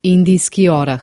Indischiora